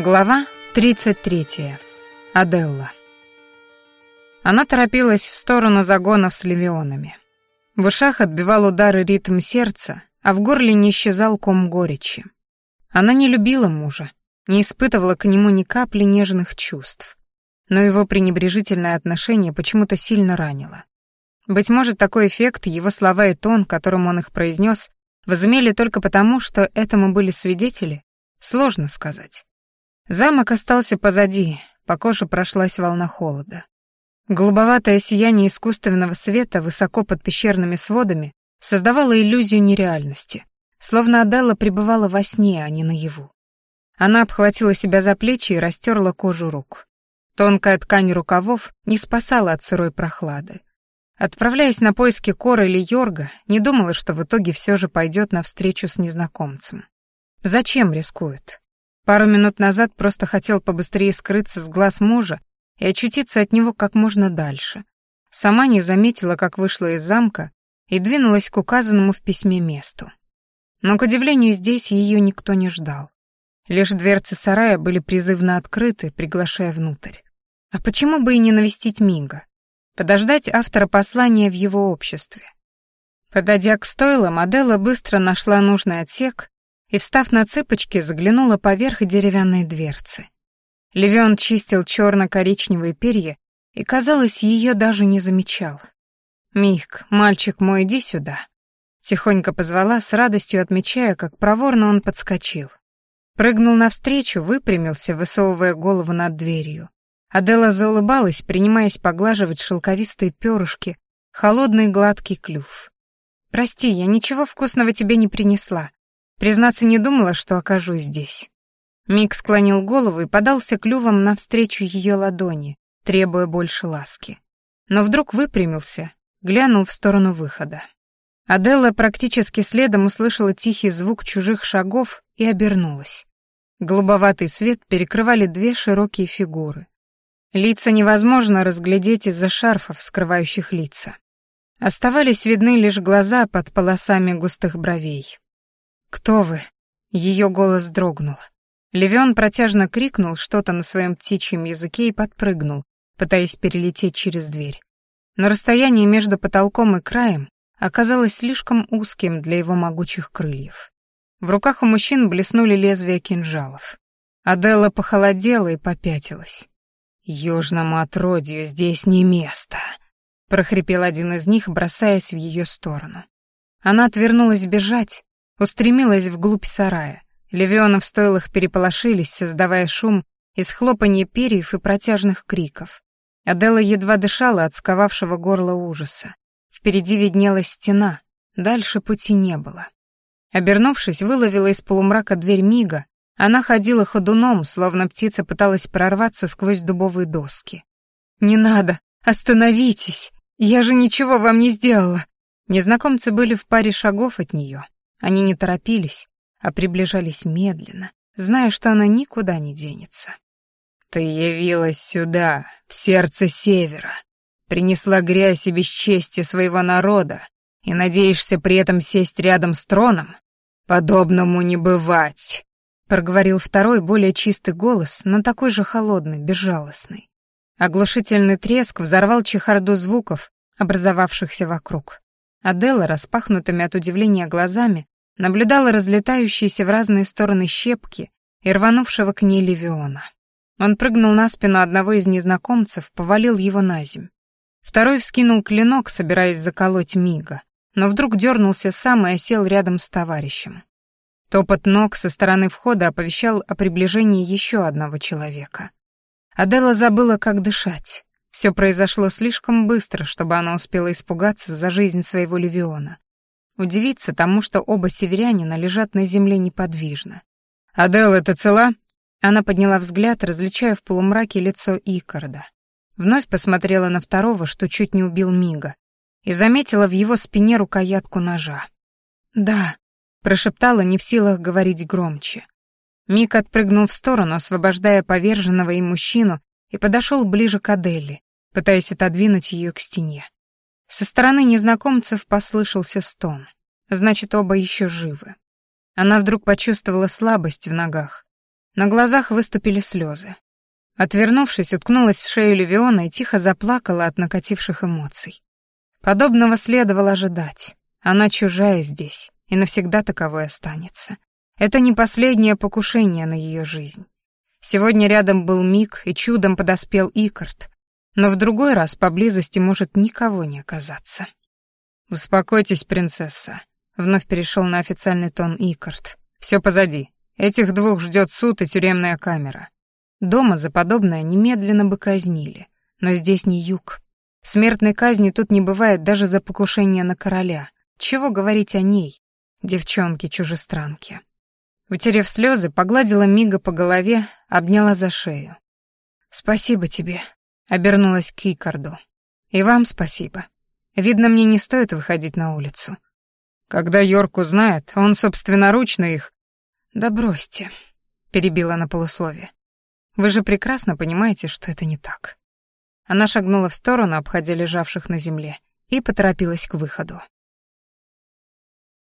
Глава 33. Аделла. Она торопилась в сторону загонов с левионами. В ушах отбивал удары ритм сердца, а в горле не исчезал ком горечи. Она не любила мужа, не испытывала к нему ни капли нежных чувств. Но его пренебрежительное отношение почему-то сильно ранило. Быть может, такой эффект его слова и тон, которым он их произнес, возымели только потому, что этому были свидетели? Сложно сказать. Замок остался позади, по коже прошлась волна холода. Голубоватое сияние искусственного света высоко под пещерными сводами создавало иллюзию нереальности, словно Аделла пребывала во сне, а не наяву. Она обхватила себя за плечи и растерла кожу рук. Тонкая ткань рукавов не спасала от сырой прохлады. Отправляясь на поиски Кора или Йорга, не думала, что в итоге все же пойдет навстречу с незнакомцем. Зачем рискует? Пару минут назад просто хотел побыстрее скрыться с глаз мужа и очутиться от него как можно дальше. Сама не заметила, как вышла из замка и двинулась к указанному в письме месту. Но, к удивлению, здесь ее никто не ждал. Лишь дверцы сарая были призывно открыты, приглашая внутрь. А почему бы и не навестить Мига? Подождать автора послания в его обществе. Подойдя к стойлам, Аделла быстро нашла нужный отсек и, встав на цыпочки, заглянула поверх деревянной дверцы. Левион чистил черно-коричневые перья и, казалось, ее даже не замечал. «Мик, мальчик мой, иди сюда», — тихонько позвала, с радостью отмечая, как проворно он подскочил. Прыгнул навстречу, выпрямился, высовывая голову над дверью. Адела заулыбалась, принимаясь поглаживать шелковистые перышки, холодный гладкий клюв. «Прости, я ничего вкусного тебе не принесла», Признаться, не думала, что окажусь здесь. Мик склонил голову и подался клювом навстречу ее ладони, требуя больше ласки. Но вдруг выпрямился, глянул в сторону выхода. Аделла практически следом услышала тихий звук чужих шагов и обернулась. Голубоватый свет перекрывали две широкие фигуры. Лица невозможно разглядеть из-за шарфов, скрывающих лица. Оставались видны лишь глаза под полосами густых бровей. «Кто вы?» Ее голос дрогнул. Левион протяжно крикнул что-то на своем птичьем языке и подпрыгнул, пытаясь перелететь через дверь. Но расстояние между потолком и краем оказалось слишком узким для его могучих крыльев. В руках у мужчин блеснули лезвия кинжалов. Аделла похолодела и попятилась. «Южному отродью здесь не место», — прохрипел один из них, бросаясь в ее сторону. Она отвернулась бежать, устремилась вглубь сарая. Левионы в стойлах переполошились, создавая шум из хлопанья перьев и протяжных криков. Адела едва дышала от сковавшего горла ужаса. Впереди виднелась стена, дальше пути не было. Обернувшись, выловила из полумрака дверь Мига. Она ходила ходуном, словно птица пыталась прорваться сквозь дубовые доски. «Не надо! Остановитесь! Я же ничего вам не сделала!» Незнакомцы были в паре шагов от нее. Они не торопились, а приближались медленно, зная, что она никуда не денется. «Ты явилась сюда, в сердце Севера, принесла грязь и бесчестие своего народа и надеешься при этом сесть рядом с троном? Подобному не бывать!» проговорил второй, более чистый голос, но такой же холодный, безжалостный. Оглушительный треск взорвал чехарду звуков, образовавшихся вокруг. Адела, распахнутыми от удивления глазами, наблюдала разлетающиеся в разные стороны щепки и рванувшего к ней Левиона. Он прыгнул на спину одного из незнакомцев, повалил его на земь. Второй вскинул клинок, собираясь заколоть Мига, но вдруг дернулся сам и осел рядом с товарищем. Топот ног со стороны входа оповещал о приближении еще одного человека. Адела забыла, как дышать. Все произошло слишком быстро, чтобы она успела испугаться за жизнь своего Левиона. Удивиться тому, что оба северянина лежат на земле неподвижно. «Адел, это цела?» Она подняла взгляд, различая в полумраке лицо Икарда. Вновь посмотрела на второго, что чуть не убил Мига, и заметила в его спине рукоятку ножа. «Да», — прошептала, не в силах говорить громче. Миг отпрыгнул в сторону, освобождая поверженного им мужчину, и подошел ближе к Аделле, пытаясь отодвинуть ее к стене. Со стороны незнакомцев послышался стон. Значит, оба еще живы. Она вдруг почувствовала слабость в ногах. На глазах выступили слезы. Отвернувшись, уткнулась в шею Левиона и тихо заплакала от накативших эмоций. Подобного следовало ожидать. Она чужая здесь и навсегда таковой останется. Это не последнее покушение на ее жизнь. Сегодня рядом был Мик, и чудом подоспел Икард, но в другой раз поблизости может никого не оказаться. «Успокойтесь, принцесса», — вновь перешел на официальный тон Икард. «Все позади. Этих двух ждет суд и тюремная камера. Дома за подобное немедленно бы казнили. Но здесь не юг. Смертной казни тут не бывает даже за покушение на короля. Чего говорить о ней, девчонке-чужестранке?» Утерев слезы, погладила Мига по голове, обняла за шею. «Спасибо тебе», — обернулась к Икарду. «И вам спасибо. Видно, мне не стоит выходить на улицу. Когда Йорк узнает, он собственноручно их «Да бросьте», — перебила на полусловие. «Вы же прекрасно понимаете, что это не так». Она шагнула в сторону, обходя лежавших на земле, и поторопилась к выходу.